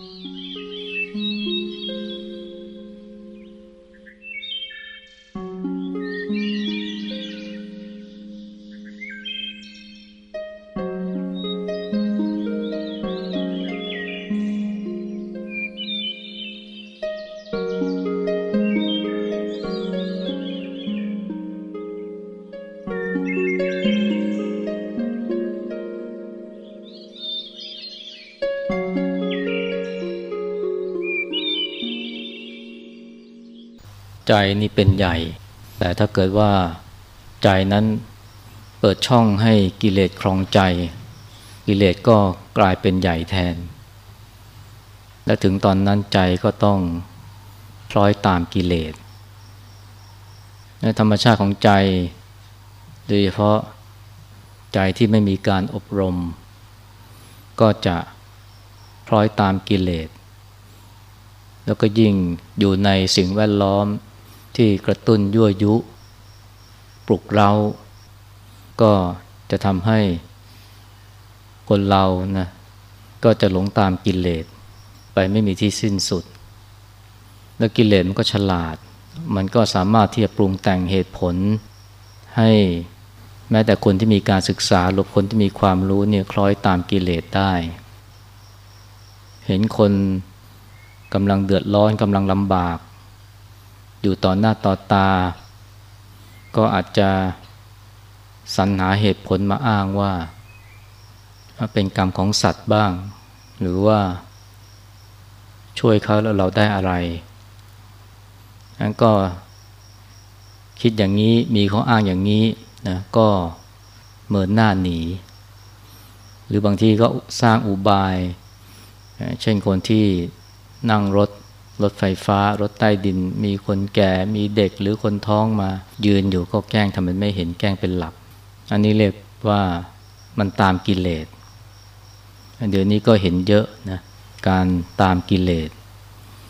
Mm-hmm. ใจนี่เป็นใหญ่ แต่ถ้าเกิดว่าใจนั้นเปิดช่องให้กิเลสครองใจ กิเลสก็กลายเป็นใหญ่แทน และถึงตอนนั้นใจก็ต้องคล้อยตามกิเลสในธรรมชาติของใจ โดยเฉพาะใจที่ไม่มีการอบรม ก็จะคล้อยตามกิเลส แล้วก็ยิ่งอยู่ในสิ่งแวดล้อม ที่กระตุ้นยั่วยุ ปลุกเรา ก็จะทำให้คนเรานะก็จะหลงตามกิเลสไปไม่มีที่สิ้นสุด แล้วกิเลสมันก็ฉลาด มันก็สามารถที่จะปรุงแต่งเหตุผล ให้แม้แต่คนที่มีการศึกษาหรือคนที่มีความรู้เนี่ยคล้อยตามกิเลสได้ เห็นคนกำลังเดือดร้อนกำลังลำบาก อยู่ต่อหน้าต่อตา ก็อาจจะสรรหาเหตุผลมาอ้างว่า เป็นกรรมของสัตว์บ้าง หรือว่าช่วยเขาแล้วเราได้อะไรนั้นก็คิดอย่างนี้มีเขาอ้างอย่างนี้นะก็เมินหน้าหนี หรือบางทีก็สร้างอุบาย เช่นคนที่นั่งรถ รถไฟฟ้ารถใต้ดิน มีคนแก่มีเด็กหรือคนท้องมา ยืนอยู่ก็แกล้งทำเป็นไม่เห็นแกล้งเป็นหลับ อันนี้เรียกว่ามันตามกิเลสเดี๋ยวนี้ก็เห็นเยอะนะการตามกิเลส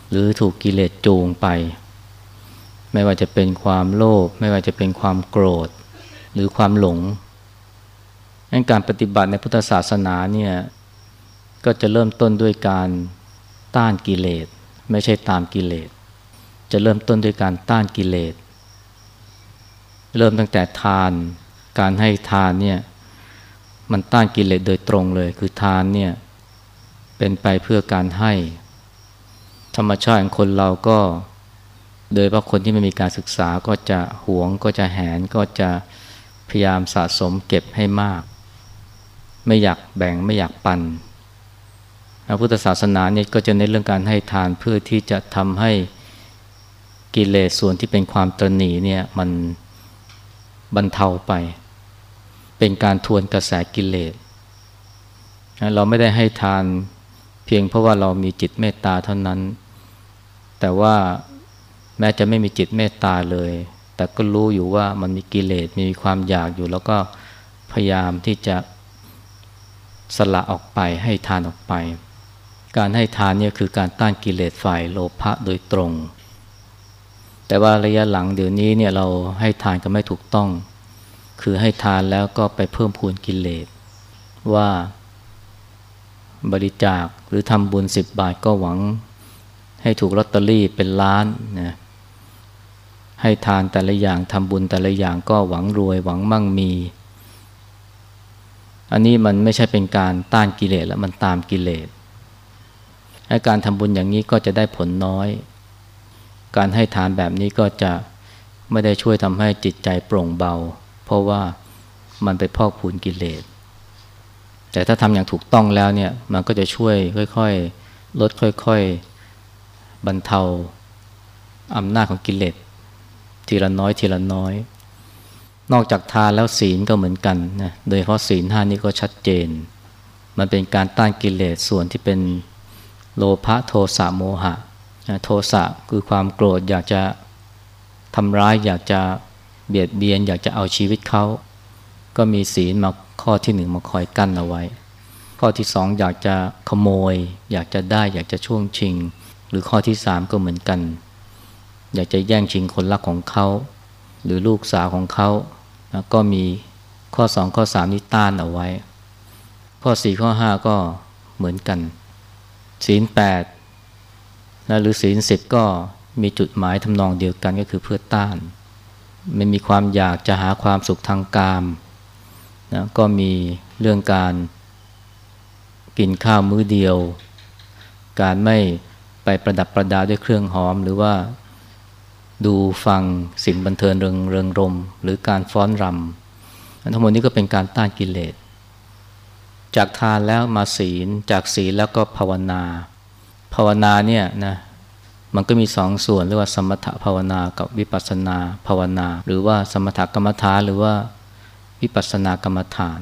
หรือถูกกิเลสจูงไป ไม่ว่าจะเป็นความโลภไม่ว่าจะเป็นความโกรธ หรือความหลงการปฏิบัติในพุทธศาสนาเนี่ยก็จะเริ่มต้นด้วยการต้านกิเลส ไม่ใช่ตามกิเลส จะเริ่มต้นด้วยการต้านกิเลส เริ่มตั้งแต่ทาน การให้ทานเนี่ยมันต้านกิเลสโดยตรงเลย คือทานเนี่ยเป็นไปเพื่อการให้ ธรรมชาติของคนเราก็ โดยเฉพาะคนที่ไม่มีการศึกษาก็จะหวงก็จะแหนก็จะพยายามสะสมเก็บให้มาก ไม่อยากแบ่งไม่อยากปัน พระพุทธศาสนาเนี่ยก็จะในเรื่องการให้ทานเพื่อที่จะทำให้กิเลสส่วนที่เป็นความตรณีเนี่ยมันบรรเทาไป เป็นการทวนกระแสกิเลสเราไม่ได้ให้ทานเพียงเพราะว่าเรามีจิตเมตตาเท่านั้น แต่ว่าแม้จะไม่มีจิตเมตตาเลย แต่ก็รู้อยู่ว่ามันมีกิเลสมีความอยากอยู่ แล้วก็พยายามที่จะสละออกไปให้ทานออกไป การให้ทานเนี่ยคือการต้านกิเลสฝ่ายโลภะโดยตรง แต่ว่าระยะหลังเดี๋ยวนี้เนี่ยเราให้ทานก็ไม่ถูกต้อง คือให้ทานแล้วก็ไปเพิ่มพูนกิเลส ว่าบริจาคหรือทำบุญสิบบาทก็หวัง ให้ถูกลอตเตอรี่เป็นล้านนะให้ทานแต่ละอย่างทำบุญแต่ละอย่างก็หวังรวยหวังมั่งมี อันนี้มันไม่ใช่เป็นการต้านกิเลสแล้วมันตามกิเลส การทำบุญอย่างนี้ก็จะได้ผลน้อย การให้ทานแบบนี้ก็จะไม่ได้ช่วยทำให้จิตใจโปร่งเบา เพราะว่ามันไปพอกพูนกิเลส แต่ถ้าทำอย่างถูกต้องแล้วเนี่ยมันก็จะช่วยค่อยๆ ลดค่อยๆ บรรเทาอำนาจของกิเลสทีละน้อยทีละน้อย นอกจากทานแล้วศีลก็เหมือนกันนะ โดยเพราะศีลห้านี้ก็ชัดเจน มันเป็นการต้านกิเลสส่วนที่เป็น โลภะโทสะโมหะ โทสะคือความโกรธอยากจะทำร้ายอยากจะเบียดเบียน อยากจะเอาชีวิตเขา ก็มีศีลมาข้อที่หนึ่งมาคอยกั้นเอาไว้ ข้อที่สองอยากจะขโมย อยากจะได้อยากจะช่วงชิง หรือข้อที่สามก็เหมือนกัน อยากจะแย่งชิงคนรักของเขา หรือลูกสาวของเขา ก็มีข้อสองข้อสามนี้ต้านเอาไว้ ข้อสี่ข้อห้าก็เหมือนกัน ศีลแปดนะหรือศีลสิบก็มีจุดหมายทำนองเดียวกันก็คือเพื่อต้าน มันมีความอยากจะหาความสุขทางกามนะก็มีเรื่องการกินข้าวมื้อเดียว การไม่ไปประดับประดาด้วยเครื่องหอม หรือว่าดูฟังสิ่งบันเทิงเริงเริงรม หรือการฟ้อนรำทั้งหมดนี้ก็เป็นการต้านกิเลส จากทานแล้วมาศีล จากศีลแล้วก็ภาวนา ภาวนาเนี่ยนะมันก็มีสองส่วนเรียกว่าสมถภาวนากับวิปัสสนาภาวนา หรือว่าสมถกรรมฐานหรือว่าวิปัสสนากรรมฐาน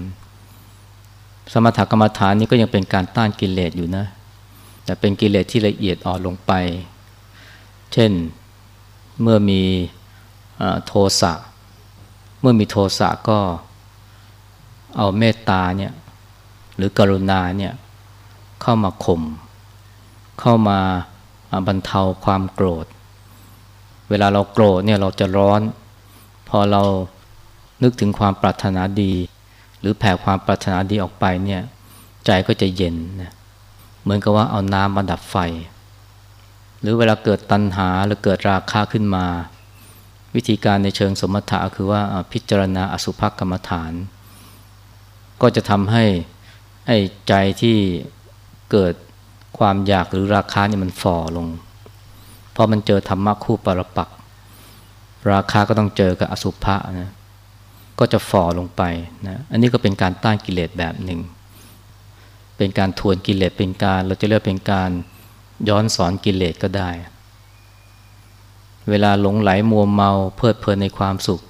สมถกรรมฐานนี่ก็ยังเป็นการต้านกิเลสอยู่นะ แต่เป็นกิเลสที่ละเอียดอ่อนลงไป เช่นเมื่อมีโทสะเมื่อมีโทสะก็เอาเมตตาเนี่ย หรือกรุณาเนี่ยเข้ามาข่มเข้ามาบรรเทาความโกรธ เวลาเราโกรธเนี่ยเราจะร้อน พอเรานึกถึงความปรารถนาดี หรือแผ่ความปรารถนาดีออกไปเนี่ยใจก็จะเย็นนะเหมือนกับว่าเอาน้ำมาดับไฟ หรือเวลาเกิดตัณหาหรือเกิดราคะขึ้นมา วิธีการในเชิงสมถะคือว่าพิจารณาอสุภกรรมฐาน ก็จะทำให้ ไอ้ใจที่เกิดความอยากหรือราคานี่มันฝ่อลง เพราะมันเจอธรรมะคู่ปรปัก ราคาก็ต้องเจอกับอสุภะนะก็จะฝ่อลงไปนะอันนี้ก็เป็นการต้านกิเลสแบบหนึ่ง เป็นการทวนกิเลสเป็นการ เราจะเรียกเป็นการย้อนสอนกิเลสก็ได้ เวลาหลงไหลมัวเมาเพลิดเพลินในความสุข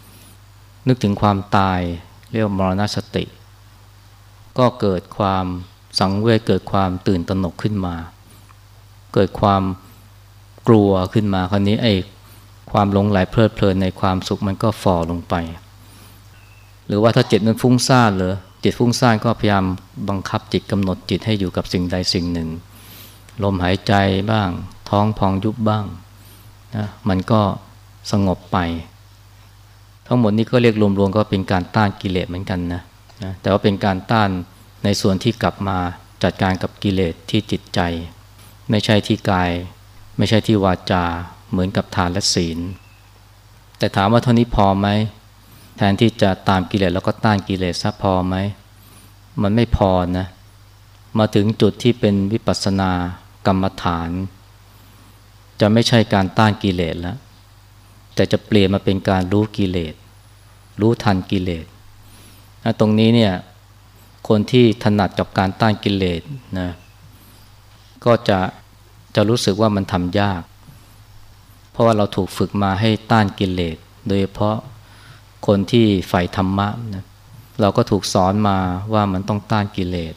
นึกถึงความตายเรียกมรณสติ ก็เกิดความสังเวชเกิดความตื่นตระหนกขึ้นมา เกิดความกลัวขึ้นมาคราวนี้ไอ้ความหลงไหลเพลิดเพลินในความสุขมันก็ฝ่อลงไป หรือว่าถ้าจิตมันฟุ้งซ่านเลยจิตฟุ้งซ่านก็พยายามบังคับจิตกำหนดจิตให้อยู่กับสิ่งใดสิ่งหนึ่ง ลมหายใจบ้าง ท้องพองยุบบ้างนะมันก็สงบไป ทั้งหมดนี้ก็เรียกรวมๆก็เป็นการต้านกิเลสเหมือนกันนะ นะแต่ว่าเป็นการต้านในส่วนที่กลับมาจัดการกับกิเลสที่จิตใจ ไม่ใช่ที่กาย ไม่ใช่ที่วาจาเหมือนกับทานและศีล แต่ถามว่าเท่านี้พอไหมแทนที่จะตามกิเลสแล้วก็ต้านกิเลสซะพอไหมมันไม่พอนะมาถึงจุดที่เป็นวิปัสสนากรรมฐาน จะไม่ใช่การต้านกิเลสแล้วแต่จะเปลี่ยนมาเป็นการรู้กิเลสรู้ทันกิเลส ตรงนี้เนี่ยคนที่ถนัดกับการต้านกิเลสนะก็จะจะรู้สึกว่ามันทำยาก เพราะว่าเราถูกฝึกมาให้ต้านกิเลสโดยเฉพาะคนที่ใฝ่ธรรมะนะเราก็ถูกสอนมาว่ามันต้องต้านกิเลส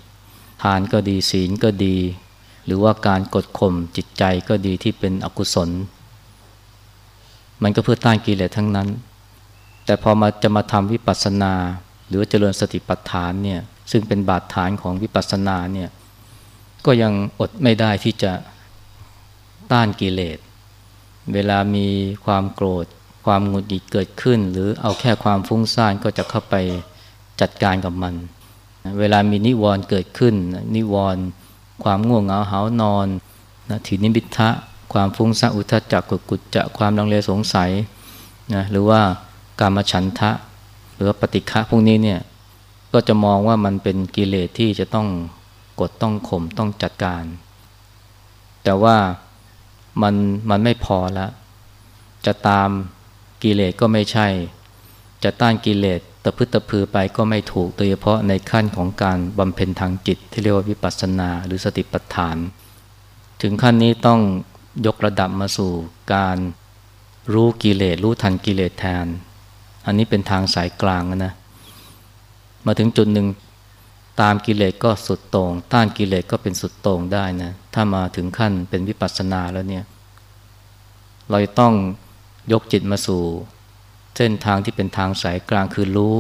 ทานก็ดีศีลก็ดี หรือว่าการกดข่มจิตใจก็ดีที่เป็นอกุศล มันก็เพื่อต้านกิเลสทั้งนั้น แต่พอมาจะมาทำวิปัสสนา รือเจริญสติปัฏฐานเนี่ยซึ่งเป็นบาดฐานของวิปัสสนาเนี่ยก็ยังอดไม่ได้ที่จะต้านกิเลส เวลามีความโกรธ ความหงุดหงิดเกิดขึ้น หรือเอาแค่ความฟุ้งซ่านก็จะเข้าไปจัดการกับมัน เวลามีนิวรณ์เกิดขึ้น นิวรณ์ความง่วงเหงาหานอนนะถีนิมิทะความฟุ้งซ่านอุทจักกุกุจจะความลังเลสงสัยนะหรือว่าการมาฉันทะ รือปฏิฆะพวกนี้เนี่ยก็จะมองว่ามันเป็นกิเลสที่จะต้องกดต้องข่มต้องจัดการ แต่ว่ามันมันไม่พอแล้วจะตามกิเลสก็ไม่ใช่ จะต้านกิเลสตะพึตะพือไปก็ไม่ถูกโดยเฉพาะในขั้นของการบำเพ็ญทางจิตที่เรียกว่าวิปัสสนาหรือสติปัฏฐาน ถึงขั้นนี้ต้องยกระดับมาสู่การรู้กิเลสรู้ทันกิเลสแทน อันนี้เป็นทางสายกลางนะมาถึงจุดหนึ่งตามกิเลสก็สุดโต่งต้านกิเลสก็เป็นสุดโต่งได้นะถ้ามาถึงขั้นเป็นวิปัสสนาแล้วเนี่ยเราต้องยกจิตมาสู่ เส้นทางที่เป็นทางสายกลางคือรู้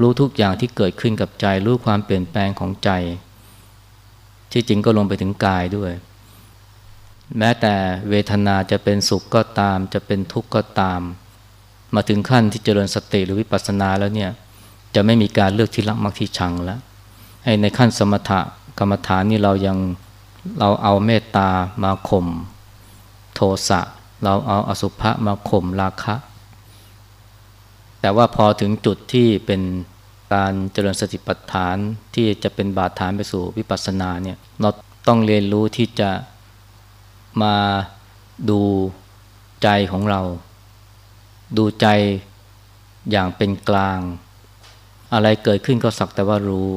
รู้ทุกอย่างที่เกิดขึ้นกับใจ รู้ความเปลี่ยนแปลงของใจ ที่จริงก็ลงไปถึงกายด้วย แม้แต่เวทนาจะเป็นสุขก็ตาม จะเป็นทุกข์ก็ตาม มาถึงขั้นที่เจริญสติหรือวิปัสสนาแล้วเนี่ยจะไม่มีการเลือกที่รักมักที่ชังแล้วให้ในขั้นสมถะกรรมฐานนี่เรายังเราเอาเมตตามาข่มโทสะเราเอาอสุภะมาข่มราคะ แต่ว่าพอถึงจุดที่เป็นการเจริญสติปัฏฐานที่จะเป็นบาดฐานไปสู่วิปัสสนาเนี่ยเราต้องเรียนรู้ที่จะมาดูใจของเรา ดูใจอย่างเป็นกลาง อะไรเกิดขึ้นก็สักแต่ว่ารู้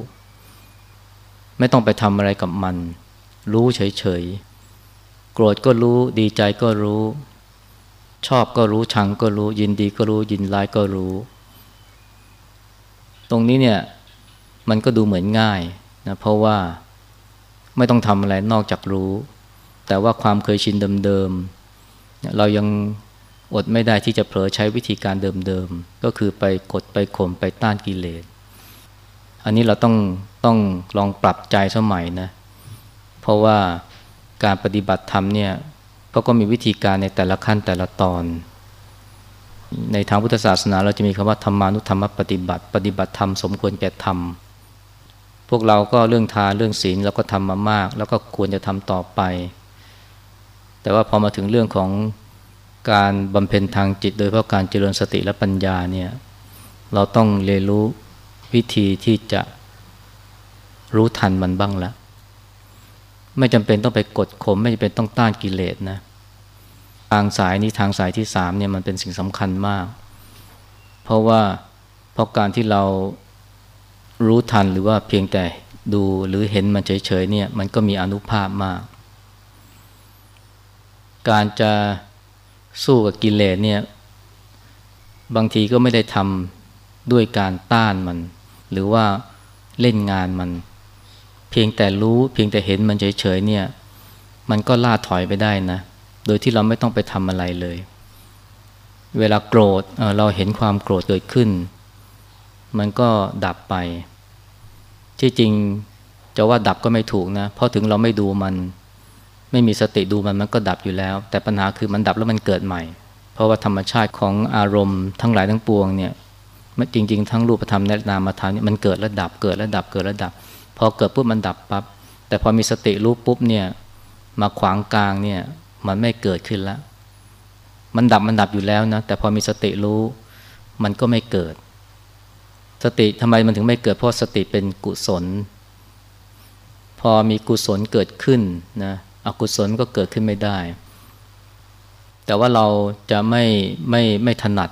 ไม่ต้องไปทำอะไรกับมัน รู้เฉยๆ โกรธก็รู้ ดีใจก็รู้ ชอบก็รู้ ชังก็รู้ ยินดีก็รู้ ยินร้ายก็รู้ ตรงนี้เนี่ยมันก็ดูเหมือนง่ายนะเพราะว่าไม่ต้องทำอะไรนอกจากรู้ แต่ว่าความเคยชินเดิมๆเรายัง อดไม่ได้ที่จะเผลอใช้วิธีการเดิมๆ ก็คือไปกดไปข่มไปต้านกิเลส อันนี้เราต้องต้องลองปรับใจสมัยนะ เพราะว่าการปฏิบัติธรรมเนี่ยเขาก็มีวิธีการในแต่ละขั้นแต่ละตอน ในทางพุทธศาสนาเราจะมีคำว่าธรรมานุธรรมปฏิบัติ ปฏิบัติธรรมสมควรแก่ธรรม พวกเราก็เรื่องทานเรื่องศีลเราก็ทำมามาก แล้วก็ควรจะทำต่อไป แต่ว่าพอมาถึงเรื่องของ การบำเพ็ญทางจิต โดยเพราะการเจริญสติและปัญญาเนี่ยเราต้องเรียนรู้วิธีที่จะรู้ทันมันบ้างแล้วไม่จำเป็นต้องไปกดข่มไม่จำเป็นต้องต้านกิเลสนะทางสายนี้ทางสายที่สามเนี่ยมันเป็นสิ่งสำคัญมาก เพราะว่าเพราะการที่เรารู้ทันหรือว่าเพียงแต่ดูหรือเห็นมันเฉยๆเนี่ยมันก็มีอนุภาพมาก การจะ สู้กับกิเลสเนี่ยบางทีก็ไม่ได้ทำด้วยการต้านมัน หรือว่าเล่นงานมัน เพียงแต่รู้เพียงแต่เห็นมันเฉยๆเนี่ย มันก็ล่าถอยไปได้นะ โดยที่เราไม่ต้องไปทำอะไรเลย เวลาโกรธเเราเห็นความโกรธเกิดขึ้น มันก็ดับไป ที่จริงจะว่าดับก็ไม่ถูกนะ เพราะถึงเราไม่ดูมัน ไม่มีสติดูมันมันก็ดับอยู่แล้ว แต่ปัญหาคือมันดับแล้วมันเกิดใหม่ เพราะว่าธรรมชาติของอารมณ์ทั้งหลายทั้งปวงเนี่ยจริง ๆ ทั้งรูปธรรมและนามธรรมเนี่ยมันเกิดแล้วดับเกิดแล้วดับเกิดแล้วดับ พอเกิดปุ๊บมันดับปั๊บแต่พอมีสติรู้ปุ๊บเนี่ยมาขวางกลางเนี่ยมันไม่เกิดขึ้นล้วมันดับมันดับอยู่แล้วนะแต่พอมีสติรู้มันก็ไม่เกิด สติทำไมมันถึงไม่เกิดเพราะสติเป็นกุศล พอมีกุศลเกิดขึ้นนะ อกุศลก็เกิดขึ้นไม่ได้ แต่ว่าเราจะไม่ไม่ไม่ถนัด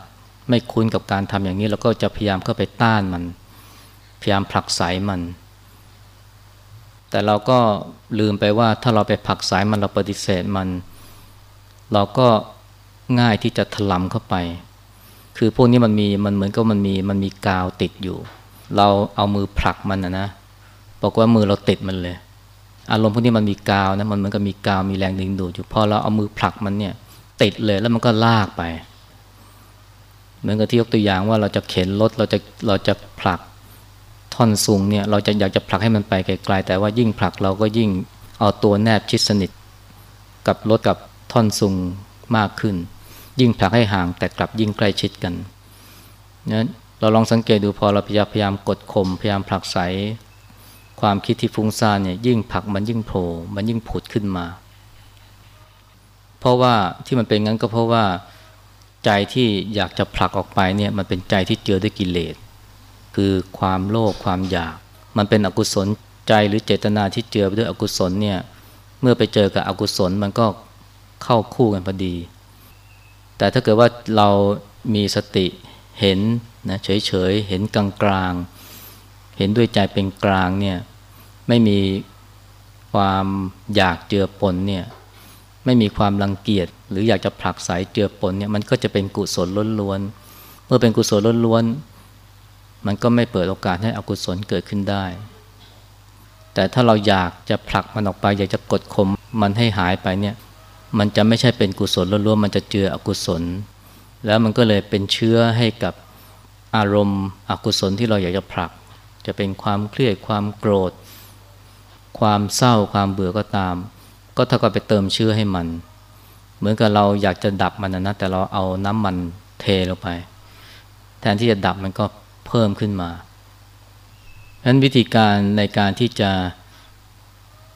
ไม่คุ้นกับการทำอย่างนี้เราก็จะพยายามเข้าไปต้านมัน พยายามผลักไสมัน แต่เราก็ลืมไปว่าถ้าเราไปผลักไสมันเราปฏิเสธมัน เราก็ง่ายที่จะถลำเข้าไป คือพวกนี้มันมีมันเหมือนกับมันมีมันมีกาวติดอยู่ เราเอามือผลักมันนะนะบอกว่ามือเราติดมันเลย อารมณ์พวกนี้มันมีกาวนะมันเหมือนกับมีกาวมีแรงดึงดูดอยู่พอเราเอามือผลักมันเนี่ย ติดเลยแล้วมันก็ลากไป เหมือนกับที่ยกตัวอย่างว่าเราจะเข็นรถเราจะเราจะผลักท่อนสูงเนี่ย เราจะอยากจะผลักให้มันไปไกลๆแต่ว่ายิ่งผลักเราก็ยิ่งเอาตัวแนบชิดสนิท กับรถกับท่อนสูงมากขึ้น ยิ่งผลักให้ห่างแต่กลับยิ่งใกล้ชิดกันนั้นเราลองสังเกตดูพอเราพยายามกดข่มพยายามผลักไส ความคิดที่ฟุ้งซ่านเนี่ยยิ่งผลักมันยิ่งโผล่มันยิ่งผุดขึ้นมา เพราะว่าที่มันเป็นงั้นก็เพราะว่าใจที่อยากจะผลักออกไปเนี่ยมันเป็นใจที่เจือด้วยกิเลส คือความโลภความอยาก มันเป็นอกุศลใจหรือเจตนาที่เจือไปด้วยอกุศลเนี่ยเมื่อไปเจอกับอกุศลมันก็เข้าคู่กันพอดี แต่ถ้าเกิดว่าเรามีสติเห็นนะเฉยๆเห็นกลางๆ เห็นด้วยใจเป็นกลางเนี่ยไม่มีความอยากเจือปนเนี่ยไม่มีความรังเกียจหรืออยากจะผลักสายเจือปนเนี่ยมันก็จะเป็นกุศลล้วนๆเมื่อเป็นกุศลล้วนๆมันก็ไม่เปิดโอกาสให้อกุศลเกิดขึ้นได้ แต่ถ้าเราอยากจะผลักมันออกไป อยากจะกดข่มมันให้หายไปเนี่ยมันจะไม่ใช่เป็นกุศลล้วนๆมันจะเจืออกุศล แล้วมันก็เลยเป็นเชื้อให้กับอารมณ์อกุศลที่เราอยากจะผลัก จะเป็นความเครียดความโกรธ ความเศร้าความเบื่อก็ตาม ก็เท่ากับไปเติมเชื้อให้มัน เหมือนกับเราอยากจะดับมันนะแต่เราเอาน้ำมันเทลงไป แทนที่จะดับมันก็เพิ่มขึ้นมาฉะนั้นวิธีการในการที่จะ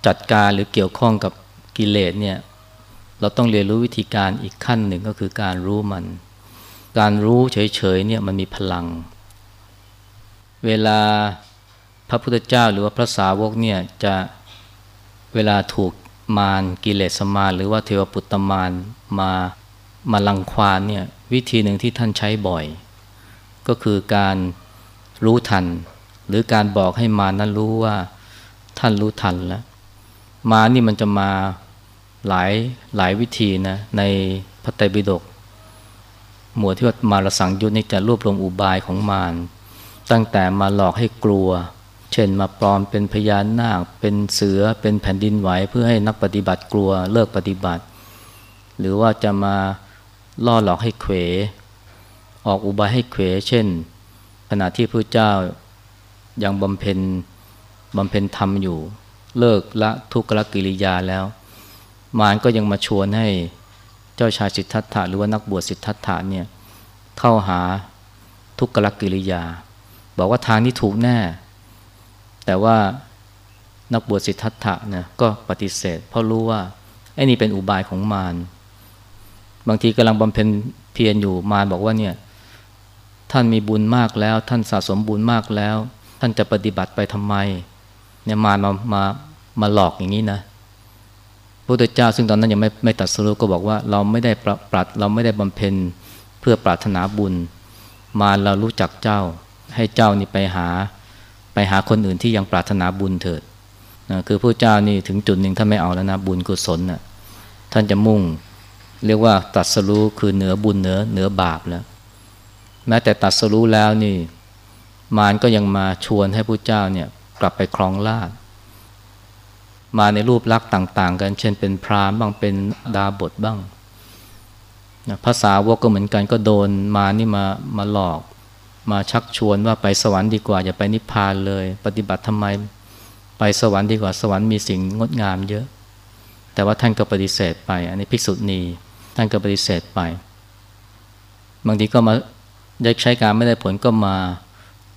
จัดการหรือเกี่ยวข้องกับกิเลสเนี่ยเราต้องเรียนรู้วิธีการอีกขั้นหนึ่งก็คือการรู้มัน การรู้เฉยๆเนี่ยมันมีพลัง เวลาพระพุทธเจ้าหรือว่าพระสาวกเนี่ยจะเวลาถูกมารกิเลสมารหรือว่าเทวปุตตมารมามาลังควานเนี่ยวิธีหนึ่งที่ท่านใช้บ่อย ก็คือการรู้ทัน หรือการบอกให้มานั้นรู้ว่าท่านรู้ทันแล้ว มานี่มันจะมาหลายหลายวิธีนะในพระไตรปิฎกหมวดที่ว่ามารสังยุทธนี่จะรวบรวมอุบายของมาร ตั้งแต่มาหลอกให้กลัว เช่นมาปลอมเป็นพญานาค เป็นเสือเป็นแผ่นดินไหวเพื่อให้นักปฏิบัติกลัวเลิกปฏิบัติ หรือว่าจะมาล่อหลอกให้เขว ออกอุบายให้เขว เช่น ขณะที่พระเจ้ายังบำเพ็ญบำเพ็ญธรรมอยู่ เลิกละทุกขกิริยาแล้ว มารก็ยังมาชวนให้เจ้าชายสิทธัตถะหรือว่านักบวชสิทธัตถะเนี่ยเข้าหาทุกขกิริยา บอกว่าทางนี้ถูกแน่ แต่ว่านักบวชสิทธัตถะเนี่ยก็ปฏิเสธ เพราะรู้ว่าไอ้นี่เป็นอุบายของมารบางทีกำลังบำเพ็ญเพียรอยู่มารบอกว่าเนี่ยท่านมีบุญมากแล้ว ท่านสะสมบุญมากแล้ว ท่านจะปฏิบัติไปทำไมเนี่ยมารมามามาหลอกอย่างนี้นะพระพุทธเจ้าซึ่งตอนนั้นยังไม่ไม่ตัดสู้ก็บอกว่าเราไม่ได้ปรปรัดเราไม่ได้บำเพ็ญเพื่อปรารถนาบุญ มารเรารู้จักเจ้า ให้เจ้านี่ไปหาไปหาคนอื่นที่ยังปรารถนาบุญเถิดนะคือพระเจ้านี่ถึงจุดหนึ่งท่านไม่เอาแล้วนะบุญกุศลนะ่ะท่านจะมุ่งเรียกว่าตัดสรู้คือเหนือบุญเหนือเหนือบาปแล้วแม้แต่ตัดสรู้แล้วนี่มารก็ยังมาชวนให้พระเจ้าเนี่ยกลับไปครองราชมาในรูปลักษณ์ต่าง ๆ กัน เช่นเป็นพราหมณ์บ้างเป็นดาบทบ้างภาษาวกก็เหมือนกันก็โดนมานี่มามาหลอก มาชักชวนว่าไปสวรรค์ดีกว่าอย่าไปนิพพานเลย ปฏิบัติทำไมไปสวรรค์ดีกว่าสวรรค์มีสิ่งงดงามเยอะ แต่ว่าท่านก็ปฏิเสธไป อันนี้ภิกษุณีท่านก็ปฏิเสธไป บางทีก็มาได้ใช้การไม่ได้ผลก็มา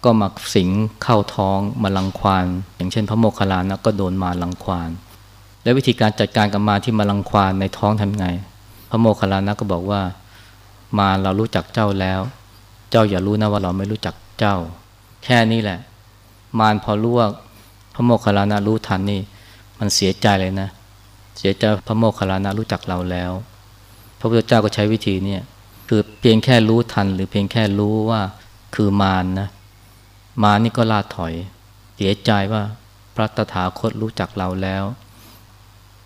ก็มาสิงเข้าท้องมาลังควานอย่างเช่น พระโมคคัลลานะก็โดนมาลังควานแล้ววิธีการจัดการกับมาที่มาลังควานในท้องทำไง พระโมคคัลลานะก็บอกว่ามาเรารู้จักเจ้าแล้ว เจ้าอย่ารู้นะว่าเราไม่รู้จักเจ้า แค่นี้แหละ มารพอรู้ว่าพระโมคคัลลานะรู้ทันนี่ มันเสียใจเลยนะ เสียใจพระโมคคัลลานะรู้จักเราแล้ว พระพุทธเจ้าก็ใช้วิธีนี้คือเพียงแค่รู้ทัน หรือเพียงแค่รู้ว่าคือมารนนะมานี่ก็ลาถอย เสียใจว่าพระตถาคตรู้จักเราแล้ว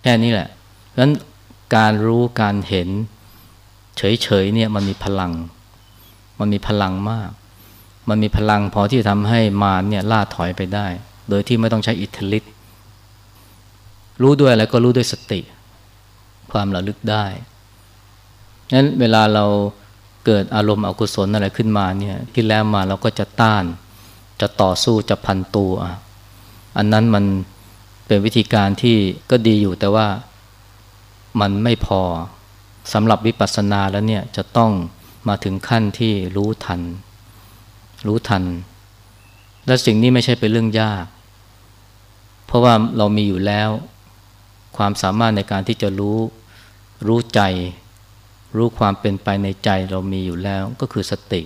แค่นี้แหละเพราะนั้นการรู้การเห็น เฉยๆเนี่ยมันมีพลัง มันมีพลังมาก มันมีพลังพอที่จะทำให้มาเนี่ยล่าถอยไปได้ โดยที่ไม่ต้องใช้อิทธิฤทธิ์รู้ด้วยอะไรก็รู้ด้วยสติ ความระลึกได้งั้นเวลาเราเกิดอารมณ์อกุศลอะไรขึ้นมาเนี่ยที่แล้วมาเราก็จะต้าน จะต่อสู้จะพันตัว อันนั้นมันเป็นวิธีการที่ก็ดีอยู่แต่ว่ามันไม่พอสำหรับวิปัสสนาแล้วเนี่ยจะต้อง มาถึงขั้นที่รู้ทัน รู้ทัน และสิ่งนี้ไม่ใช่เป็นเรื่องยาก เพราะว่าเรามีอยู่แล้ว ความสามารถในการที่จะรู้ รู้ใจ รู้ความเป็นไปในใจเรามีอยู่แล้วก็คือสติ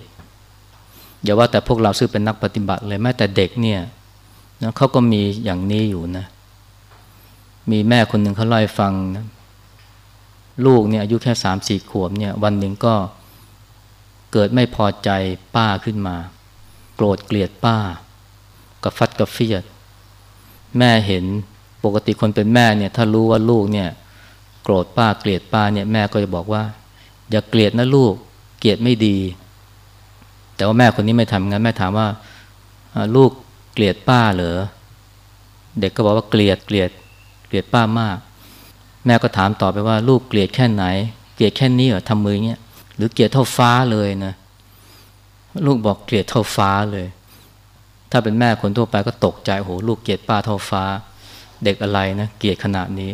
อย่าว่าแต่พวกเราซึ่งเป็นนักปฏิบัติเลยแม้แต่เด็กเนี่ยนะเขาก็มีอย่างนี้อยู่นะ มีแม่คนหนึ่งเขาเล่าให้ฟังนะลูกเนี่ยอายุแค่สามสี่ขวบเนี่ย วันหนึ่งก็ เกิดไม่พอใจป้าขึ้นมา โกรธเกลียดป้ากับฟัดกับเฟียด แม่เห็นปกติคนเป็นแม่เนี่ยถ้ารู้ว่าลูกเนี่ยโกรธป้าเกลียดป้าเนี่ยแม่ก็จะบอกว่า อย่าเกลียดนะลูกเกลียดไม่ดี แต่ว่าแม่คนนี้ไม่ทำงั้นแม่ถามว่าลูกเกลียดป้าเหรอเด็กก็บอกว่าเกลียดเกลียดเกลียดป้ามาก แม่ก็ถามต่อไปว่า ลูกเกลียดแค่ไหน เกลียดแค่นี้เหรอทำมือเงี้ย รือเกลียดเท่าฟ้าเลยนะลูกบอกเกลียดเท่าฟ้าเลย ถ้าเป็นแม่คนทั่วไปก็ตกใจโหลูกเกลียดป้าเท่าฟ้า เด็กอะไรนะเกลียดขนาดนี้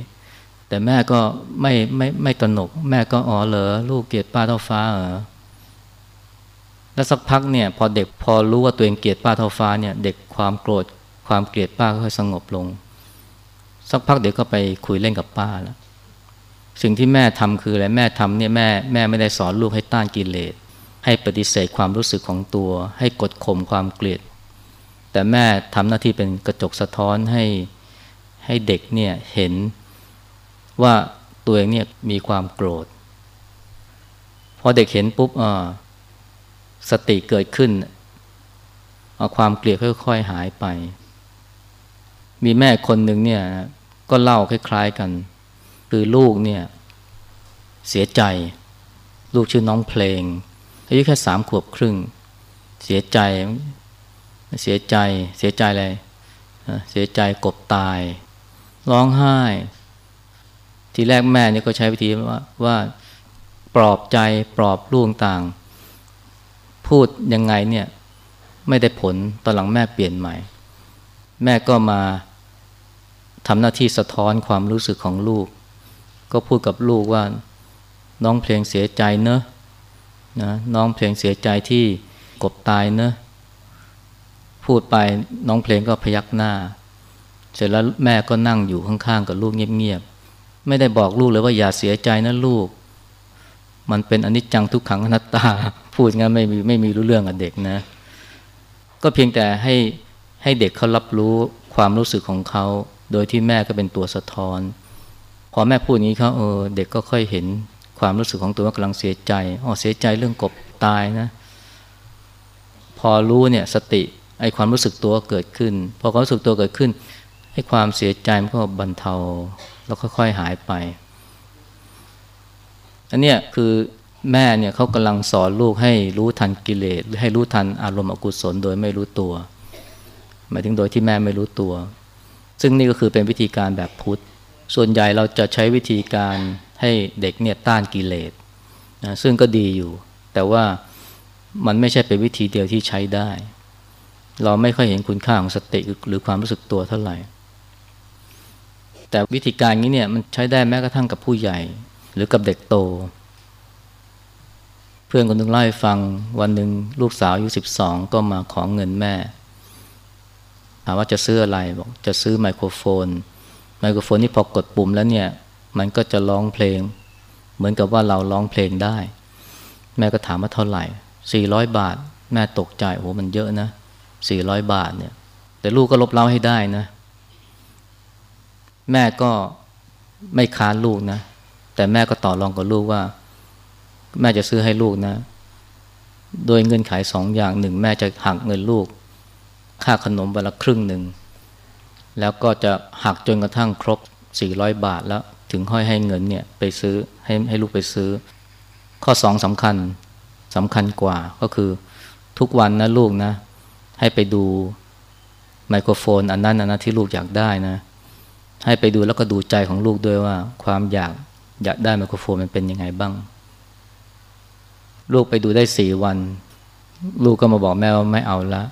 แต่แม่ก็ไม่ไม่ไม่ตนก แม่ก็อ๋อเหรอลูกเกลียดป้าเท่าฟ้าเหรอแล้วสักพักเนี่ย พอเด็กพอรู้ว่าตัวเองเกลียดป้าเท่าฟ้าเนี่ย เด็กความโกรธความเกลียดป้าก็ค่อยสงบลง สักพักเดี๋ยวก็ไปคุยเล่นกับป้าแล้ว สิ่งที่แม่ทำคืออะไรแม่ทำเนี่ยแม่แม่ไม่ได้สอนลูกให้ต้านกิเลส ให้ปฏิเสธความรู้สึกของตัว ให้กดข่มความเกลียด แต่แม่ทำหน้าที่เป็นกระจกสะท้อนให้ให้เด็กเนี่ยเห็นว่าตัวเองเนี่ยมีความโกรธพอเด็กเห็นปุ๊บอ่าสติเกิดขึ้นเอาความเกลียดค่อยๆหายไป มีแม่คนหนึ่งเนี่ยก็เล่าคล้ายๆกัน คือลูกเนี่ยเสียใจ ลูกชื่อน้องเพลงอายุแค่สามขวบครึ่ง เสียใจเสียใจเสียใจอะไรเสียใจกบตาย ร้องไห้ ทีแรกแม่เนี่ยก็ใช้วิธีว่าว่าปลอบใจปลอบลูกต่าง พูดยังไงเนี่ยไม่ได้ผลตอนหลังแม่เปลี่ยนใหม่ แม่ก็มาทำหน้าที่สะท้อนความรู้สึกของลูก ก็พูดกับลูกว่า น้องเพลงเสียใจเนอะนะน้องเพลงเสียใจที่กบตายเนอะพูดไปน้องเพลงก็พยักหน้า เสร็จแล้วแม่ก็นั่งอยู่ข้างๆกับลูกเงียบๆไม่ได้บอกลูกเลยว่าอย่าเสียใจนะลูก มันเป็นอนิจจังทุกขังอนัตตา พูดงั้นไม่มีไม่มีรู้เรื่องกับเด็กนะ ก็เพียงแต่ให้ให้เด็กเขารับรู้ความรู้สึกของเขา โดยที่แม่ก็เป็นตัวสะท้อน อแม่พูดอย่างนี้เขาเออเด็กก็ค่อยเห็นความรู้สึกของตัวว่ากำลังเสียใจอ๋อเสียใจเรื่องกบตายนะพอรู้เนี่ยสติไอ้ความรู้สึกตัวเกิดขึ้น พอความรู้สึกตัวเกิดขึ้นให้ความเสียใจมันก็บรรเทาแล้วค่อยๆหายไปอันเนี้ยคือแม่เนี่ยเขากำลังสอนลูกให้รู้ทันกิเลสหรือให้รู้ทันอารมณ์อกุศลโดยไม่รู้ตัว หมายถึงโดยที่แม่ไม่รู้ตัว ซึ่งนี่ก็คือเป็นวิธีการแบบพุทธ ส่วนใหญ่เราจะใช้วิธีการให้เด็กเนี่ยต้านกิเลสนะซึ่งก็ดีอยู่ แต่ว่ามันไม่ใช่เป็นวิธีเดียวที่ใช้ได้ เราไม่ค่อยเห็นคุณค่าของสติหรือความรู้สึกตัวเท่าไหร่ แต่วิธีการนี้เนี่ยมันใช้ได้แม้กระทั่งกับผู้ใหญ่ หรือกับเด็กโต เพื่อนคนหนึ่งเล่าให้ฟังวันหนึ่งลูกสาวอายุสิบสองก็มาขอเงินแม่ถามว่าจะซื้ออะไรบอกจะซื้อไมโครโฟน ไมโครโฟนนี่พอกดปุ่มแล้วเนี่ย มันก็จะร้องเพลง เหมือนกับว่าเราร้องเพลงได้ แม่ก็ถามว่าเท่าไหร่สี่ร้อยบาท แม่ตกใจโอ้มันเยอะนะสี่ร้อยบาทเนี่ย แต่ลูกก็ลบเล้าให้ได้นะ แม่ก็ไม่ค้านลูกนะ แต่แม่ก็ต่อรองกับลูกว่า แม่จะซื้อให้ลูกนะ โดยเงินขายสองอย่างหนึ่งแม่จะหักเงินลูก ค่าขนมวันละครึ่งหนึ่ง แล้วก็จะหักจนกระทั่งครบสี่ร้อยบาทแล้วถึงค่อยให้เงินเนี่ยไปซื้อให้ให้ลูกไปซื้อ ข้อสองสำคัญสำคัญกว่าก็คือทุกวันนะลูกนะ ให้ไปดูไมโครโฟนอันนั้นอันะที่ลูกอยากได้นะ ให้ไปดูแล้วก็ดูใจของลูกด้วยว่า ความอยากอยากได้ไมโครโฟนมันเป็นยังไงบ้าง ลูกไปดูได้สี่วัน ลูกก็มาบอกแม่ว่าไม่เอาละ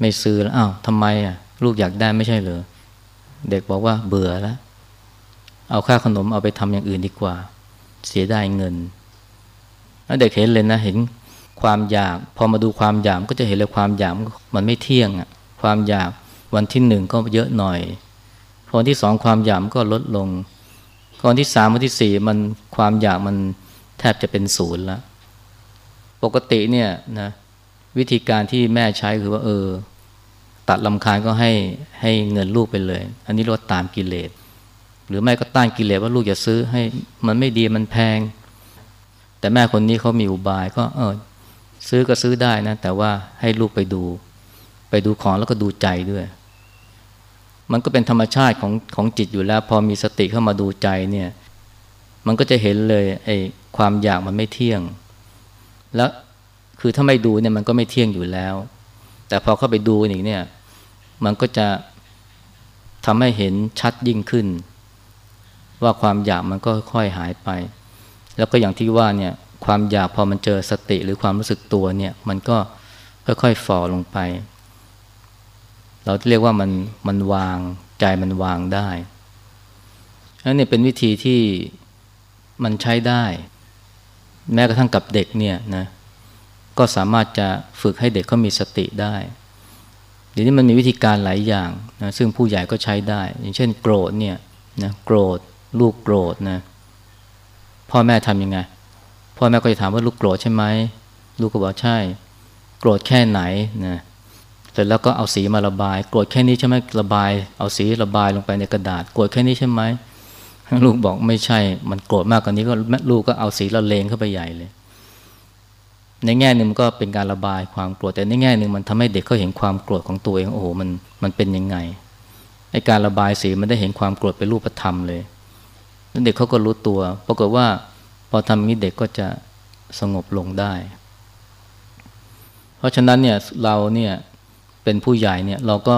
ไม่ซื้อแล้วอ้าวทำไมอะ ลูกอยากได้ไม่ใช่เหรอเด็กบอกว่าเบื่อแล้ว เอาค่าขนมเอาไปทำอย่างอื่นดีกว่า เสียได้เงินแล้วเด็กเห็นเลยนะเห็นความอยาก พอมาดูความอยากก็จะเห็นเลยความอยากมันไม่เที่ยงอะความอยากวันที่หนึ่งก็เยอะหน่อยพอวันที่สองความอยากก็ลดลงวันที่สามวันที่สี่มันความอยากมันแทบจะเป็นศูนย์แล้ว ปกติเนี่ยนะวิธีการที่แม่ใช้คือว่าเออ ตัดลำคาญก็ให้ให้เงินลูกไปเลย อันนี้เรียกว่าตามกิเลส หรือแม่ก็ต้านกิเลสว่าลูกอย่าซื้อให้มันไม่ดีมันแพง แต่แม่คนนี้เขามีอุบายก็เออซื้อก็ซื้อได้นะ แต่ว่าให้ลูกไปดู ไปดูของแล้วก็ดูใจด้วย มันก็เป็นธรรมชาติของของจิตอยู่แล้ว พอมีสติเข้ามาดูใจเนี่ย มันก็จะเห็นเลยไอ้ความอยากมันไม่เที่ยง แล้วคือถ้าไม่ดูเนี่ยมันก็ไม่เที่ยงอยู่แล้ว แต่พอเข้าไปดูอีกเนี่ย มันก็จะทำให้เห็นชัดยิ่งขึ้น ว่าความอยากมันก็ค่อยหายไป แล้วก็อย่างที่ว่าเนี่ยความอยากพอมันเจอสติหรือความรู้สึกตัวเนี่ย มันก็ค่อยๆฝ่อลงไป เราเรียกว่ามันมันวางใจมันวางได้อันนี้เป็นวิธีที่มันใช้ได้ แม้กระทั่งกับเด็กเนี่ยนะ ก็สามารถจะฝึกให้เด็กเขามีสติได้เดี๋ยวนี้มันมีวิธีการหลายอย่างนะซึ่งผู้ใหญ่ก็ใช้ได้ อย่างเช่น โกรธเนี่ยนะโกรธลูกโกรธนะพ่อแม่ทำยังไง พ่อแม่ก็จะถามว่าลูกโกรธใช่ไหมลูกก็บอกใช่ โกรธแค่ไหนนะเสร็จแล้วก็เอาสีมาระบาย โกรธแค่นี้ใช่ไหมระบาย เอาสีระบายลงไปในกระดาษ โกรธแค่นี้ใช่ไหมลูกบอกไม่ใช่ มันโกรธมากกว่านี้ก็ลูกก็เอาสีละเลงเข้าไปใหญ่เลย ในแง่หนึ่งมันก็เป็นการระบายความโกรธแต่ในแง่หนึ่งมันทำให้เด็กเขาเห็นความโกรธของตัวเองโอ้โหมันมันเป็นยังไงไอการระบายสีมันได้เห็นความโกรธเป็นรูปธรรมเลยแล้วเด็กเขาก็รู้ตัวปรากฏว่าพอทำนี้เด็กก็จะสงบลงได้ เพราะฉะนั้นเนี่ยเราเนี่ยเป็นผู้ใหญ่เนี่ยเราก็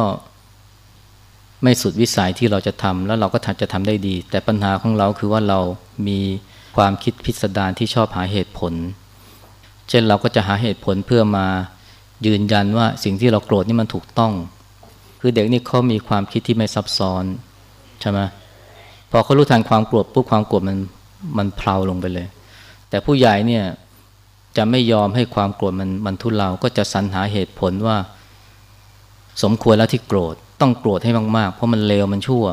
ไม่สุดวิสัยที่เราจะทำแล้วเราก็จะทำได้ดี แต่ปัญหาของเราคือว่าเรามีความคิดพิสดารที่ชอบหาเหตุผล เช่นเราก็จะหาเหตุผลเพื่อมายืนยันว่าสิ่งที่เราโกรธนี่มันถูกต้อง คือเด็กนี่เขามีความคิดที่ไม่ซับซ้อนใช่ไหมพอเขารู้ทันความโกรธปุ๊บความโกรธมันมันเพลาลงไปเลย แต่ผู้ใหญ่เนี่ยจะไม่ยอมให้ความโกรธมันมันทุเลาก็จะสรรหาเหตุผลว่า สมควรแล้วที่โกรธต้องโกรธให้มากๆ เพราะมันเลวมันชั่ว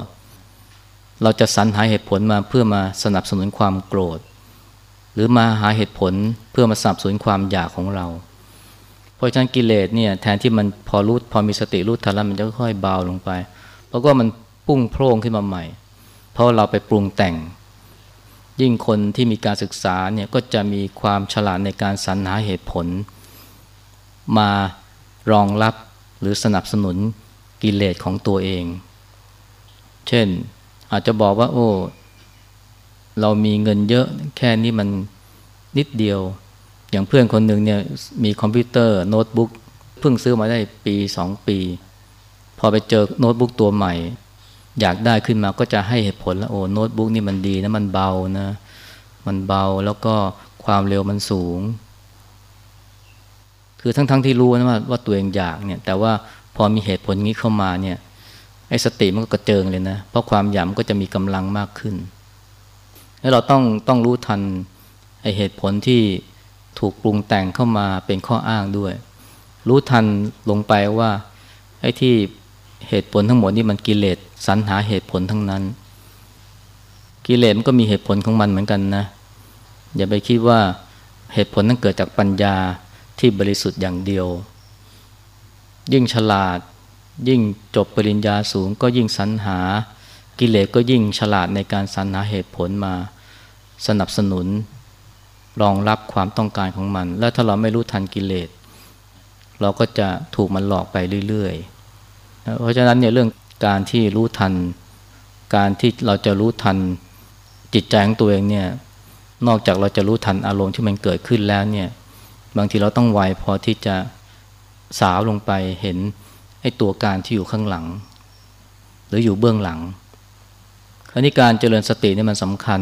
เราจะสรรหาเหตุผลมาเพื่อมาสนับสนุนความโกรธ หรือมาหาเหตุผลเพื่อมาสับสนุนความอยากของเรา เพราะฉะนั้นกิเลสเนี่ยแทนที่มันพอรู้พอมีสติรู้ทันแล้วมันจะค่อยเบาลงไป เพราะว่ามันปุ้งโพร่งขึ้นมาใหม่ เพราะเราไปปรุงแต่ง ยิ่งคนที่มีการศึกษาเนี่ยก็จะมีความฉลาดในการสรรหาเหตุผล มารองรับหรือสนับสนุนกิเลสของตัวเอง เช่น อาจจะบอกว่าโอ้ เรามีเงินเยอะแค่นี้มันนิดเดียว อย่างเพื่อนคนหนึ่งเนี่ยมีคอมพิวเตอร์โน้ตบุ๊กเพิ่งซื้อมาได้ปีสองปี พอไปเจอโน้ตบุ๊กตัวใหม่ อยากได้ขึ้นมาก็จะให้เหตุผลแล้วโอ้โน้ตบุ๊กนี่มันดีนะมันเบานะมันเบาแล้วก็ความเร็วมันสูง คือทั้งๆทที่รู้นะว่าว่าตัวเองอยากเนี่ย แต่ว่าพอมีเหตุผลนี้เข้ามาเนี่ยไอ้สติมันก็กระเจิงเลยนะ เพราะความอยามก็จะมีกำลังมากขึ้น แล้วเราต้องต้องรู้ทันไอเหตุผลที่ถูกปรุงแต่งเข้ามาเป็นข้ออ้างด้วย รู้ทันลงไปว่าไอ้ที่เหตุผลทั้งหมดนี่มันกิเลสสรรหาเหตุผลทั้งนั้น กิเลสมันก็มีเหตุผลของมันเหมือนกันนะอย่าไปคิดว่าเหตุผลนั้นเกิดจากปัญญาที่บริสุทธิ์อย่างเดียว ยิ่งฉลาด ยิ่งจบปริญญาสูงก็ยิ่งสรรหา กิเลสก็ยิ่งฉลาดในการสรรหาเหตุผลมา สนับสนุน รองรับความต้องการของมัน แล้วถ้าเราไม่รู้ทันกิเลส เราก็จะถูกมันหลอกไปเรื่อยๆ เพราะฉะนั้นเนี่ยเรื่องการที่รู้ทัน การที่เราจะรู้ทันจิตใจของตัวเองเนี่ยนอกจากเราจะรู้ทันอารมณ์ที่มันเกิดขึ้นแล้วเนี่ยบางทีเราต้องไวพอที่จะสาวลงไปเห็นไอ้ตัวการที่อยู่ข้างหลัง หรืออยู่เบื้องหลังคราวนี้การเจริญสตินี่มันสำคัญ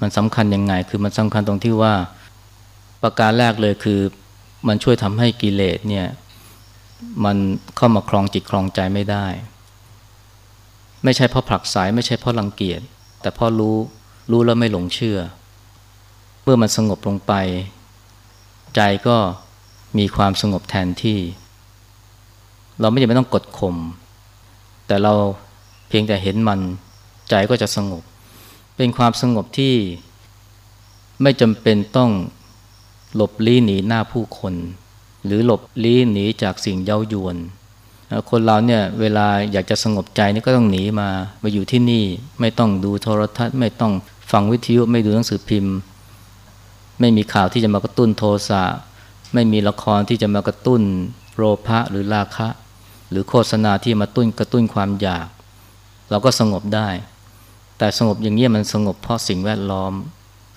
มันสำคัญยังไง คือมันสำคัญตรงที่ว่าประการแรกเลยคือมันช่วยทำให้กิเลสเนี่ยมันเข้ามาคลองจิตคลองใจไม่ได้ ไม่ใช่เพราะผลักสายไม่ใช่เพราะรังเกียจแต่เพราะรู้รู้แล้วไม่หลงเชื่อ เมื่อมันสงบลงไป ใจก็มีความสงบแทนที่ เราไม่จำเป็นต้องกดข่มแต่เราเพียงแต่เห็นมัน ใจก็จะสงบ เป็นความสงบที่ไม่จำเป็นต้องหลบลี้หนีหน้าผู้คน หรือหลบลี้หนีจากสิ่งเย้ายวน คนเราเนี่ยเวลาอยากจะสงบใจนี่ก็ต้องหนีมามาอยู่ที่นี่ไม่ต้องดูโทรทัศน์ ไม่ต้องฟังวิทยุไม่ดูหนังสือพิมพ์ ไม่มีข่าวที่จะมากระตุ้นโทสะไม่มีละครที่จะมากระตุ้นโลภะหรือราคะ หรือโฆษณาที่มาตุ้นกระตุ้นความอยาก เราก็สงบได้ แต่สงบอย่างนี้มันสงบเพราะสิ่งแวดล้อม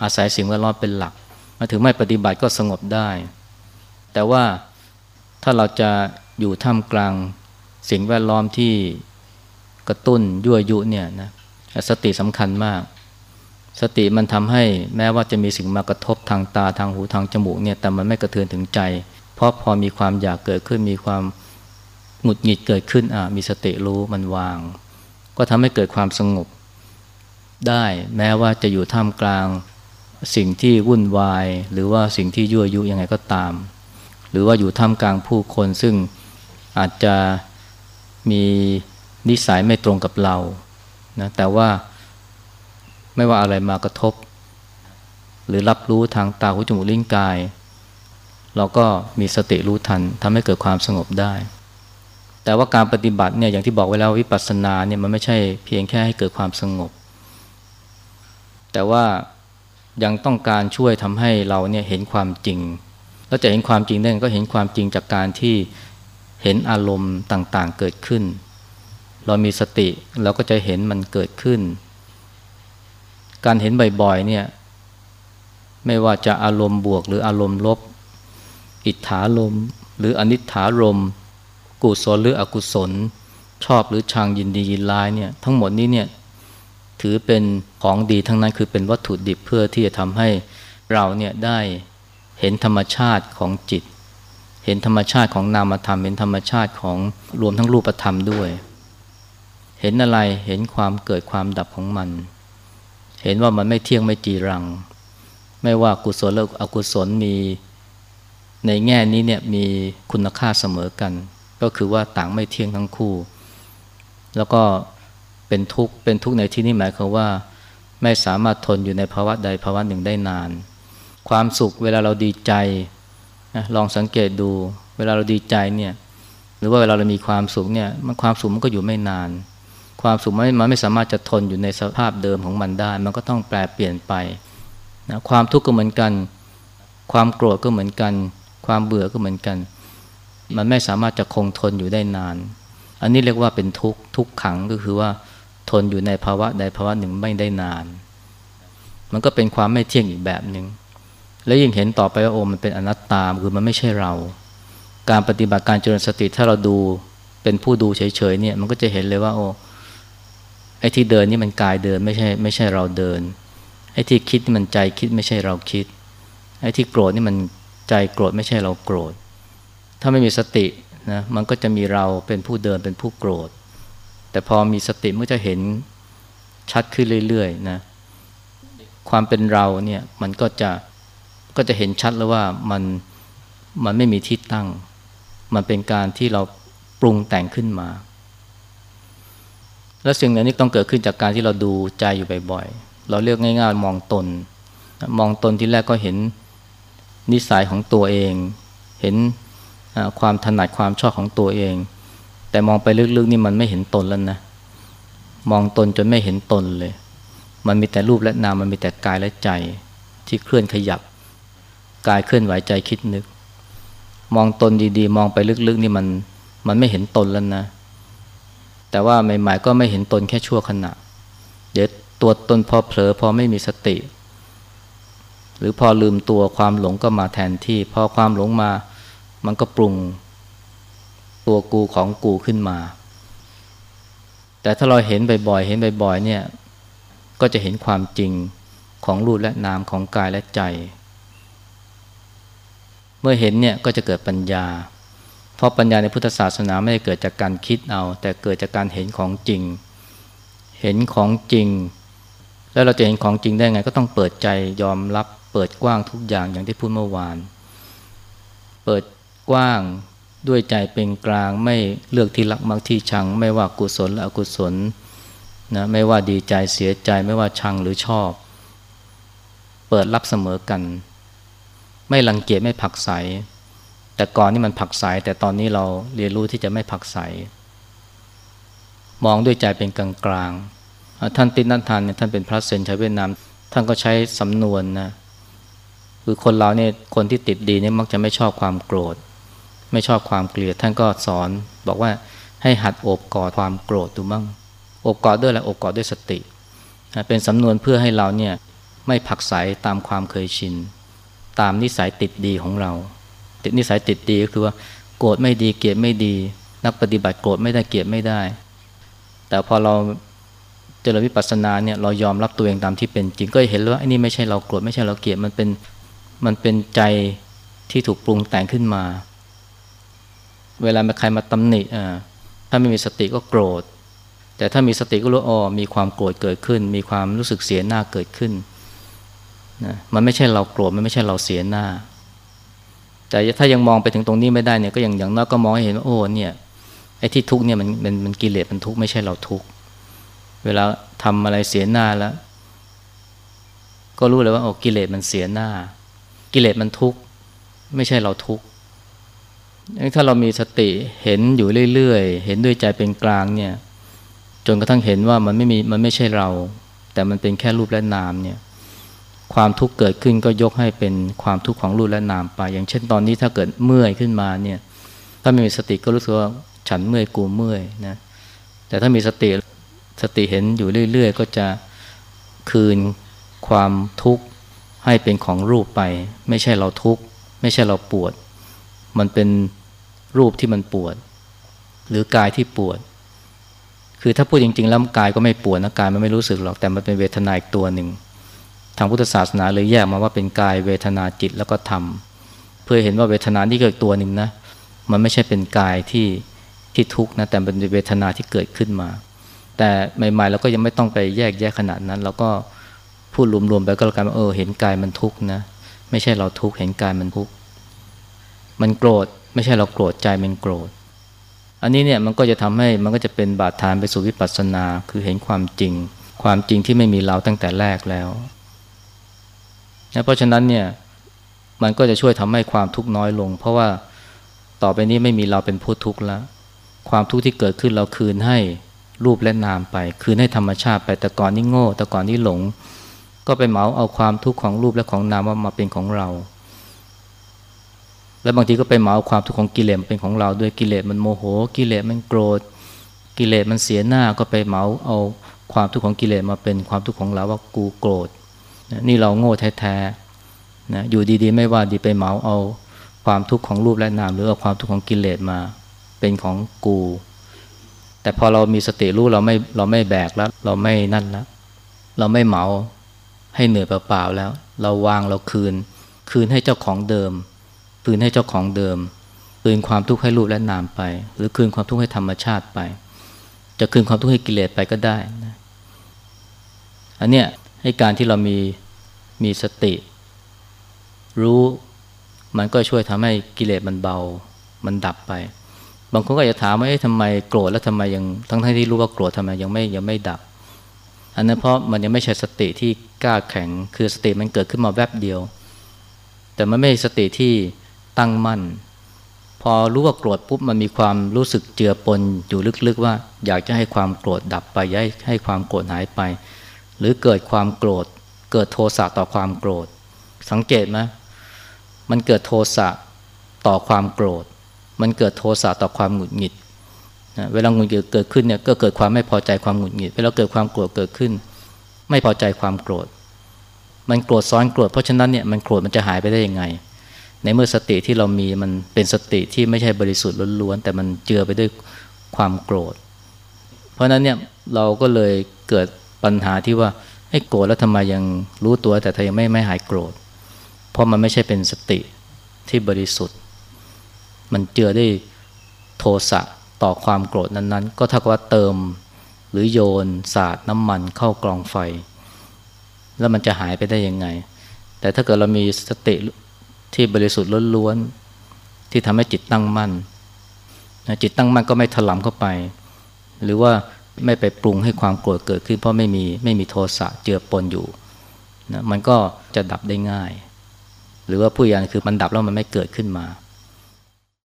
อาศัยสิ่งแวดล้อมเป็นหลักมาถึงไม่ปฏิบัติก็สงบได้ แต่ว่าถ้าเราจะอยู่ท่ามกลางสิ่งแวดล้อมที่กระตุ้นยั่วยุเนี่ยนะสติสำคัญมาก สติมันทำให้แม้ว่าจะมีสิ่งมากระทบทางตาทางหูทางจมูกเนี่ยแต่มันไม่กระเทือนถึงใจ เพราะพอมีความอยากเกิดขึ้นมีความหงุดหงิดเกิดขึ้นอะมีสติรู้มันวาง ก็ทำให้เกิดความสงบ ได้แม้ว่าจะอยู่ท่ามกลางสิ่งที่วุ่นวาย หรือว่าสิ่งที่ยั่วยุยังไงก็ตาม หรือว่าอยู่ท่ามกลางผู้คนซึ่งอาจจะมีนิสัยไม่ตรงกับเรานะแต่ว่าไม่ว่าอะไรมากระทบ หรือรับรู้ทางตาหูจมูกลิ้นกาย เราก็มีสติรู้ทันทำให้เกิดความสงบได้ แต่ว่าการปฏิบัติเนี่ยอย่างที่บอกไว้แล้ววิปัสสนาเนี่ยมันไม่ใช่เพียงแค่ให้เกิดความสงบ แต่ว่ายังต้องการช่วยทำให้เราเนี่ยเห็นความจริง แล้วจะเห็นความจริงได้ก็เห็นความจริงจากการที่เห็นอารมณ์ต่างๆเกิดขึ้น เรามีสติเราก็จะเห็นมันเกิดขึ้น การเห็นบ่อยๆเนี่ยไม่ว่าจะอารมณ์บวกหรืออารมณ์ลบ อิทธารมหรืออนิถารม กุศลหรืออกุศล ชอบหรือชังยินดียินร้ายเนี่ยทั้งหมดนี้เนี่ย ถือเป็นของดีทั้งนั้นคือเป็นวัตถุดิบเพื่อที่จะทำให้เราเนี่ยได้เห็นธรรมชาติของจิต เห็นธรรมชาติของนามธรรม เห็นธรรมชาติของรวมทั้งรูปธรรมด้วย เห็นอะไรเห็นความเกิดความดับของมัน เห็นว่ามันไม่เที่ยงไม่จีรัง ไม่ว่ากุศลหรืออกุศลมีในแง่นี้เนี่ยมีคุณค่าเสมอกัน ก็คือว่าต่างไม่เที่ยงทั้งคู่ แล้วก็ เป็นทุกข์เป็นทุกข์ในที่นี้หมายความว่า ไม่สามารถทนอยู่ในภาวะใดภาวะหนึ่งได้นาน ความสุขเวลาเราดีใจนะลองสังเกตดู เวลาเราดีใจเนี่ยหรือว่าเวลาเรามีความสุขเนี่ยมันความสุขมันก็อยู่ไม่นาน ความสุขมันไม่สามารถจะทนอยู่ในสภาพเดิมของมันได้ มันก็ต้องแปลเปลี่ยนไปนะความทุกข์ก็เหมือนกัน ความโกรธก็เหมือนกัน ความเบื่อก็เหมือนกัน มันไม่สามารถจะคงทนอยู่ได้นาน อันนี้เรียกว่าเป็นทุกข์ทุกขังก็คือว่า ทนอยู่ในภาวะใดภาวะหนึ่งไม่ได้นาน มันก็เป็นความไม่เที่ยงอีกแบบหนึง่งแล้วยิ่งเห็นต่อไปว่าโอ้มันเป็นอนัตตาคือมันไม่ใช่เรา การปฏิบัติการเจริญสติถ้าเราดูเป็นผู้ดูเฉยๆเนี่ยมันก็จะเห็นเลยว่าโอ้ไอ้ที่เดินนี่มันกายเดินไม่ใช่ไม่ใช่เราเดินไอ้ที่คิดนี่มันใจคิดไม่ใช่เราคิดไอ้ที่โกรธนี่มันใจโกรธไม่ใช่เราโกรธ ถ้าไม่มีสตินะมันก็จะมีเราเป็นผู้เดินเป็นผู้โกรธ แต่พอมีสติมันจะเห็นชัดขึ้นเรื่อยๆนะความเป็นเราเนี่ยมันก็จะก็จะเห็นชัดแล้วว่ามันมันไม่มีที่ตั้ง มันเป็นการที่เราปรุงแต่งขึ้นมา แล้วสิ่งนี้ต้องเกิดขึ้นจากการที่เราดูใจอยู่บ่อยๆ เราเรียกง่ายๆมองตน มองตนที่แรกก็เห็นนิสัยของตัวเอง เห็นความถนัดความชอบของตัวเอง แต่มองไปลึกๆนี่มันไม่เห็นตนแล้วนะ มองตนจนไม่เห็นตนเลย มันมีแต่รูปและนามมันมีแต่กายและใจ ที่เคลื่อนขยับ กายเคลื่อนไหวใจคิดนึก มองตนดีๆ มองไปลึกๆ นี่มันมันไม่เห็นตนแล้วนะ แต่ว่าใหม่ๆก็ไม่เห็นตนแค่ชั่วขณะ เดี๋ยวตัวตนพอเผลอพอไม่มีสติ หรือพอลืมตัวความหลงก็มาแทนที่ พอความหลงมา มันก็ปรุง ตัวกูของกูขึ้นมา แต่ถ้าเราเห็นบ่อยๆเห็นบ่อยๆเนี่ยก็จะเห็นความจริงของรูปและนามของกายและใจ เมื่อเห็นเนี่ยก็จะเกิดปัญญา เพราะปัญญาในพุทธศาสนาไม่ได้เกิดจากการคิดเอา แต่เกิดจากการเห็นของจริง เห็นของจริง แล้วเราจะเห็นของจริงได้ไง ก็ต้องเปิดใจยอมรับ เปิดกว้างทุกอย่างอย่างที่พูดเมื่อวาน เปิดกว้าง ด้วยใจเป็นกลางไม่เลือกที่รักมักที่ชัง ไม่ว่ากุศลหรืออกุศลนะไม่ว่าดีใจเสียใจไม่ว่าชังหรือชอบ เปิดรับเสมอกัน ไม่รังเกียจไม่ผักใส แต่ก่อนนี่มันผักใสแต่ตอนนี้เราเรียนรู้ที่จะไม่ผักใส มองด้วยใจเป็นกลางกลางท่านตินันทานเนี่ยท่านเป็นพระเซนชาวเวียดนามท่านก็ใช้สำนวนนะคือคนเราเนี่ยคนที่ติดดีเนี่ยมักจะไม่ชอบความโกรธ ไม่ชอบความเกลียดท่านก็สอนบอกว่าให้หัดโอบกอดความโกรธดูมั่งโอบกอดด้วยอะไรโอบกอดด้วยสติเป็นสำนวนเพื่อให้เราเนี่ยไม่ผักใสตามความเคยชิน ตามนิสัยติดดีของเรา ติดนิสัยติดดีก็คือว่าโกรธไม่ดีเกลียดไม่ดี นักปฏิบัติโกรธไม่ได้เกลียดไม่ได้ แต่พอเราเจริญวิปัสสนาเนี่ยเรายอมรับตัวเองตามที่เป็นจริงก็เห็นว่าไอ้นี่ไม่ใช่เราโกรธไม่ใช่เราเกลียดมันเป็นมันเป็นใจที่ถูกปรุงแต่งขึ้นมา เวลาใครมาตำหนิอ่าถ้าไม่มีสติก็โกรธ แต่ถ้ามีสติก็รู้อ๋อมีความโกรธเกิดขึ้น มีความรู้สึกเสียหน้าเกิดขึ้นนะมันไม่ใช่เราโกรธมันไม่ใช่เราเสียหน้า แต่ถ้ายังมองไปถึงตรงนี้ไม่ได้เนี่ยก็อย่างอย่างน้อยก็มองให้เห็นว่าโอ้เนี่ยไอ้ที่ทุกเนี่ยมันมันมันกิเลสมันทุกไม่ใช่เราทุกเวลาทำอะไรเสียหน้าแล้ว ก็รู้เลยว่าโอ้กิเลสมันเสียหน้า กิเลสมันทุกไม่ใช่เราทุก ถ้าเรามีสติเห็นอยู่เรื่อยๆ เห็นด้วยใจเป็นกลางเนี่ย จนกระทั่งเห็นว่ามันไม่มีมันไม่ใช่เรา แต่มันเป็นแค่รูปและนามเนี่ย ความทุกข์เกิดขึ้นก็ยกให้เป็นความทุกข์ของรูปและนามไป อย่างเช่นตอนนี้ถ้าเกิดเมื่อยขึ้นมาเนี่ย ถ้าไม่มีสติก็รู้สึกว่าฉันเมื่อยกูเมื่อยนะ แต่ถ้ามีสติสติเห็นอยู่เรื่อยๆ ก็จะคืนความทุกข์ให้เป็นของรูปไป ไม่ใช่เราทุกข์ไม่ใช่เราปวด มันเป็นรูปที่มันปวด หรือกายที่ปวด คือถ้าพูดจริง ๆ แล้วกายก็ไม่ปวดนะกายมันไม่รู้สึกหรอกแต่มันเป็นเวทนาอีกตัวหนึ่งทางพุทธศาสนาเลยแยกมาว่าเป็นกายเวทนาจิตแล้วก็ธรรมเพื่อเห็นว่าเวทนานี่ก็อีกตัวหนึ่งนะ มันไม่ใช่เป็นกายที่ที่ทุกข์นะแต่เป็นเวทนาที่เกิดขึ้นมา แต่ใหม่ๆเราก็ยังไม่ต้องไปแยกแยะขนาดนั้นเราก็พูดรวมๆไปก็แล้วกันว่าเออเห็นกายมันทุกข์นะ ไม่ใช่เราทุกข์เห็นกายมันทุกข์ มันโกรธไม่ใช่เราโกรธใจมันโกรธ อันนี้เนี่ยมันก็จะทำให้มันก็จะเป็นบาดฐานไปสู่วิปัสสนาคือเห็นความจริง ความจริงที่ไม่มีเราตั้งแต่แรกแล้วนะเพราะฉะนั้นเนี่ยมันก็จะช่วยทำให้ความทุกข์น้อยลง เพราะว่าต่อไปนี้ไม่มีเราเป็นผู้ทุกข์แล้ว ความทุกข์ที่เกิดขึ้นเราคืนให้รูปและนามไป คืนให้ธรรมชาติไปแต่ก่อนนี่โง่แต่ก่อนนี่หลง ก็ไปเหมาเอาความทุกข์ของรูปและของนามว่ามาเป็นของเรา และบางทีก็ไปเหมาความทุกข์ของกิเลสเป็นของเราด้วยกิเลสมันโมโห กิเลสมันโกรธ กิเลสมันเสียหน้าก็ไปเหมาเอาความทุกข์ของกิเลสมาเป็นความทุกข์ของเราว่ากูโกรธนี่เราโง่แท้ๆนะอยู่ดีๆ ไม่ว่าดีไปเหมาเอาความทุกข์ของรูปและนามหรือเอาความทุกข์ของกิเลสมาเป็นของกู แต่พอเรามีสติรู้เราไม่เราไม่แบกแล้ว เราไม่นั่นแล้วเราไม่เหมาให้เหนื่อยเปล่าๆแล้ว เราวางเราคืน คืนให้เจ้าของเดิม คืนให้เจ้าของเดิม คืนความทุกข์ให้รูปและนามไป หรือคืนความทุกข์ให้ธรรมชาติไป จะคืนความทุกข์ให้กิเลสไปก็ได้นะอันเนี้ยให้การที่เรามีมีสติ รู้มันก็ช่วยทำให้กิเลสมันเบา มันดับไป บางคนก็จะถามว่าทำไมโกรธแล้วทำไมยังทั้งที่รู้ว่าโกรธทำไมยังไม่ยังไม่ดับ อันนั้นเพราะมันยังไม่ใช่สติที่กล้าแข็ง คือสติมันเกิดขึ้นมาแวบเดียว แต่มันไม่ใช่สติที่ ตั้งมั่น พอรู้ว่าโกรธปุ๊บมันมีความรู้สึกเจือปนอยู่ลึกๆว่า อยากจะให้ความโกรธดับไปย้ายให้ความโกรธหายไป หรือเกิดความโกรธ เกิดโทสะต่อความโกรธ สังเกตไหมมันเกิดโทสะต่อความโกรธ มันเกิดโทสะต่อความหงุดหงิดนะเวลาหงุดหงิดเกิดขึ้นเนี่ยก็เกิดความไม่พอใจความหงุดหงิดเวลาเกิดความโกรธเกิดขึ้น ไม่พอใจความโกรธ มันโกรธซ้อนโกรธเพราะฉะนั้นเนี่ยมันโกรธมันจะหายไปได้ยังไง ในเมื่อสติที่เรามีมันเป็นสติที่ไม่ใช่บริสุทธิ์ล้วนๆแต่มันเจือไปด้วยความโกรธ เพราะนั้นเนี่ยเราก็เลยเกิดปัญหาที่ว่าให้โกรธแล้วทำไมยังรู้ตัวแต่เธอยังไม่ไม่หายโกรธ เพราะมันไม่ใช่เป็นสติที่บริสุทธิ์ มันเจือด้วยโทสะต่อความโกรธนั้นๆ ก็เท่ากับว่าเติมหรือโยนสาดน้ำมันเข้ากลองไฟ แล้วมันจะหายไปได้ยังไง แต่ถ้าเกิดเรามีสติ ที่บริสุทธิ์ล้วนๆที่ทำให้จิตตั้งมั่นจิตตั้งมั่นก็ไม่ถลำเข้าไป หรือว่าไม่ไปปรุงให้ความโกรธเกิดขึ้น เพราะไม่มีไม่มีโทสะเจือปนอยู่นะมันก็จะดับได้ง่าย หรือว่าผู้ยานคือมันดับแล้วมันไม่เกิดขึ้นมา